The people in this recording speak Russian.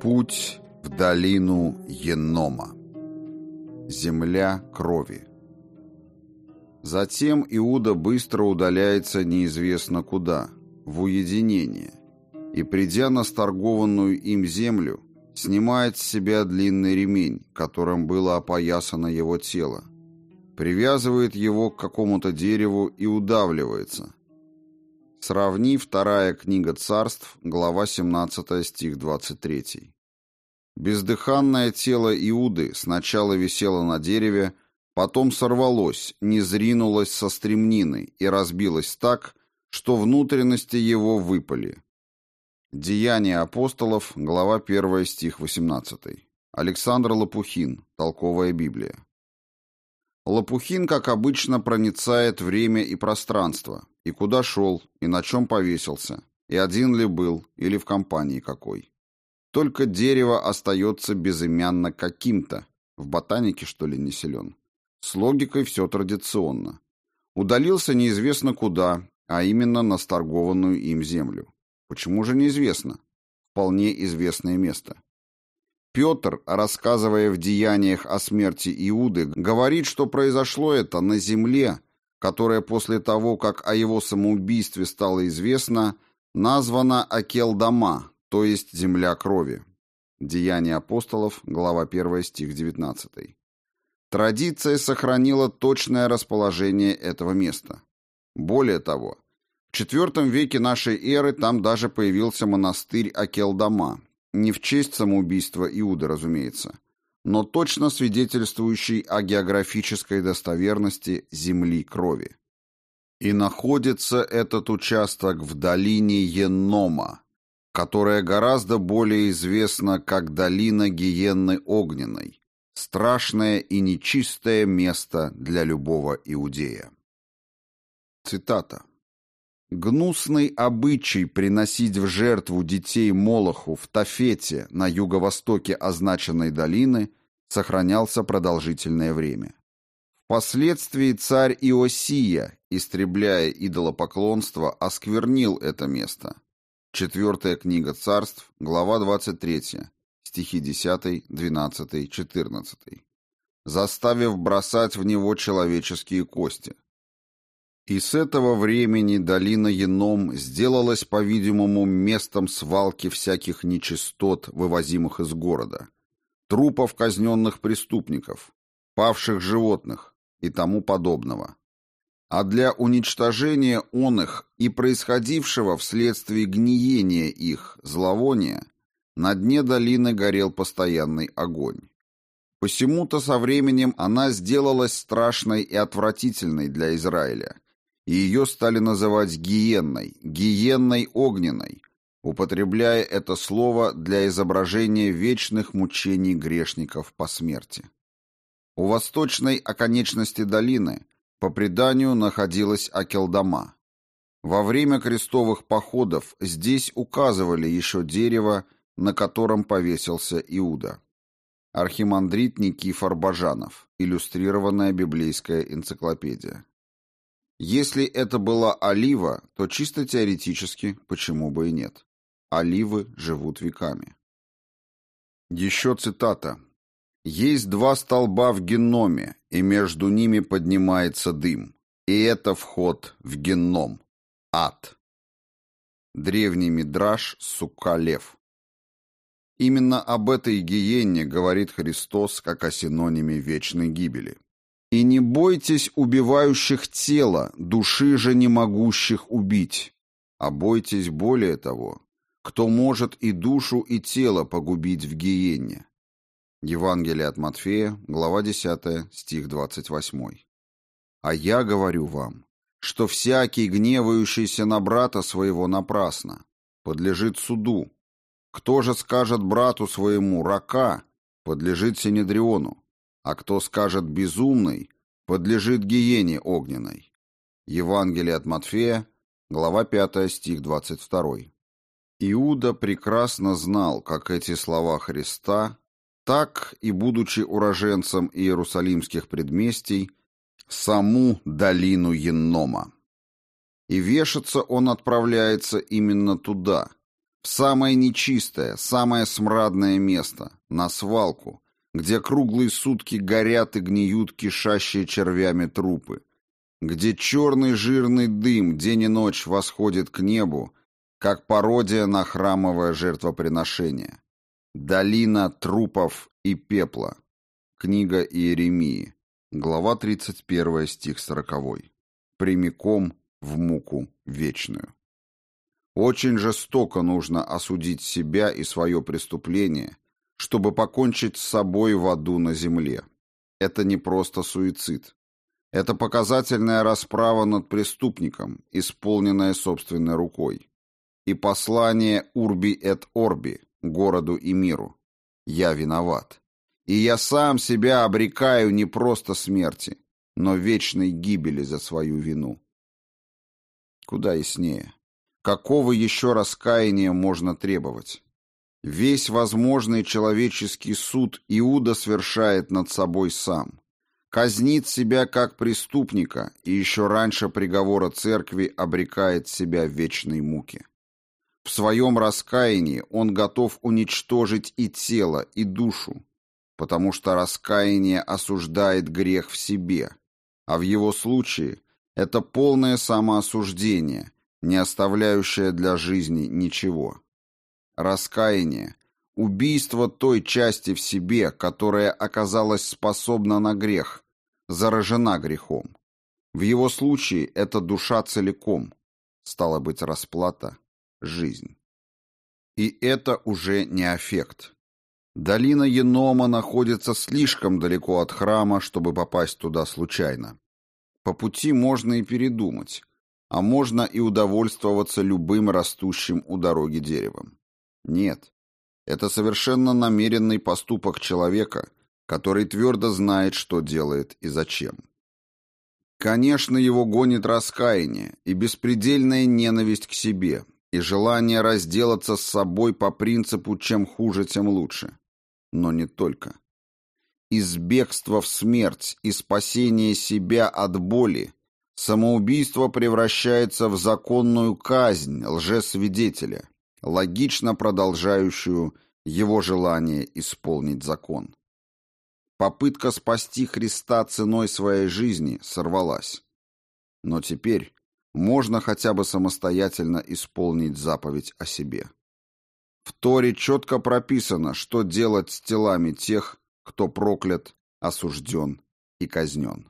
Путь в долину Енома. Земля крови. Затем Иуда быстро удаляется неизвестно куда, в уединение, и, придя на сторгованную им землю, снимает с себя длинный ремень, которым было опоясано его тело, привязывает его к какому-то дереву и удавливается. Сравни вторая книга царств, глава 17, стих 23. Бездыханное тело Иуды сначала висело на дереве, потом сорвалось, не зринулось со стремнины и разбилось так, что внутренности его выпали. Деяния апостолов, глава 1, стих 18. Александр Лопухин, Толковая Библия. Лопухин, как обычно, проницает время и пространство, и куда шел, и на чем повесился, и один ли был, или в компании какой. Только дерево остается безымянно каким-то, в ботанике, что ли, не силен. С логикой все традиционно. Удалился неизвестно куда, а именно на сторгованную им землю. Почему же неизвестно? Вполне известное место. Петр, рассказывая в деяниях о смерти Иуды, говорит, что произошло это на земле, которая после того, как о его самоубийстве стало известно, названа Акелдама, то есть земля крови. Деяния апостолов, глава 1, стих 19. Традиция сохранила точное расположение этого места. Более того, в IV веке нашей эры там даже появился монастырь Акелдама, не в честь самоубийства Иуды, разумеется, но точно свидетельствующий о географической достоверности земли крови. И находится этот участок в долине Еннома, которая гораздо более известна как долина Гиенны Огненной, страшное и нечистое место для любого иудея. Цитата. Гнусный обычай приносить в жертву детей Молоху в Тафете на юго-востоке означенной долины сохранялся продолжительное время. Впоследствии царь Иосия, истребляя идолопоклонство, осквернил это место. Четвертая книга царств, глава 23, стихи 10, 12, 14. Заставив бросать в него человеческие кости – и с этого времени долина Еном сделалась, по-видимому, местом свалки всяких нечистот, вывозимых из города, трупов казненных преступников, павших животных и тому подобного. А для уничтожения он их и происходившего вследствие гниения их зловония на дне долины горел постоянный огонь. Посему-то со временем она сделалась страшной и отвратительной для Израиля – и ее стали называть гиенной, гиенной огненной, употребляя это слово для изображения вечных мучений грешников по смерти. У восточной оконечности долины, по преданию, находилась Акелдама. Во время крестовых походов здесь указывали еще дерево, на котором повесился Иуда. Архимандрит Никифор Бажанов. Иллюстрированная библейская энциклопедия. Если это была олива, то чисто теоретически почему бы и нет. Оливы живут веками. Еще цитата. «Есть два столба в геноме, и между ними поднимается дым. И это вход в геном. Ад». Древний мидраш Суккалев. Именно об этой гиенне говорит Христос как о синониме вечной гибели. И не бойтесь убивающих тело, души же не могущих убить, а бойтесь более того, кто может и душу, и тело погубить в гиене. Евангелие от Матфея, глава 10, стих 28. А я говорю вам, что всякий, гневающийся на брата своего напрасно, подлежит суду. Кто же скажет брату своему «рака», подлежит Синедриону, а кто скажет «безумный», подлежит гиене огненной. Евангелие от Матфея, глава 5, стих 22. Иуда прекрасно знал, как эти слова Христа, так и, будучи уроженцем иерусалимских предместий, саму долину Еннома. И вешаться он отправляется именно туда, в самое нечистое, самое смрадное место, на свалку, где круглые сутки горят и гниют кишащие червями трупы, где черный жирный дым день и ночь восходит к небу, как пародия на храмовое жертвоприношение. Долина трупов и пепла. Книга Иеремии. Глава 31, стих 40. Прямиком в муку вечную. Очень жестоко нужно осудить себя и свое преступление, чтобы покончить с собой в аду на земле. Это не просто суицид. Это показательная расправа над преступником, исполненная собственной рукой. И послание «Урби эт Орби» городу и миру. Я виноват. И я сам себя обрекаю не просто смерти, но вечной гибели за свою вину. Куда яснее. Какого еще раскаяния можно требовать? Весь возможный человеческий суд Иуда совершает над собой сам. Казнит себя как преступника и еще раньше приговора церкви обрекает себя в вечной муке. В своем раскаянии он готов уничтожить и тело, и душу, потому что раскаяние осуждает грех в себе, а в его случае это полное самоосуждение, не оставляющее для жизни ничего. Раскаяние – убийство той части в себе, которая оказалась способна на грех, заражена грехом. В его случае это душа целиком, стала быть, расплата, жизнь. И это уже не аффект. Долина Енома находится слишком далеко от храма, чтобы попасть туда случайно. По пути можно и передумать, а можно и удовольствоваться любым растущим у дороги деревом. Нет, это совершенно намеренный поступок человека, который твердо знает, что делает и зачем. Конечно, его гонит раскаяние и беспредельная ненависть к себе, и желание разделаться с собой по принципу «чем хуже, тем лучше». Но не только. Из бегства в смерть и спасения себя от боли самоубийство превращается в законную казнь лжесвидетеля, логично продолжающую его желание исполнить закон. Попытка спасти Христа ценой своей жизни сорвалась. Но теперь можно хотя бы самостоятельно исполнить заповедь о себе. В Торе четко прописано, что делать с телами тех, кто проклят, осужден и казнен.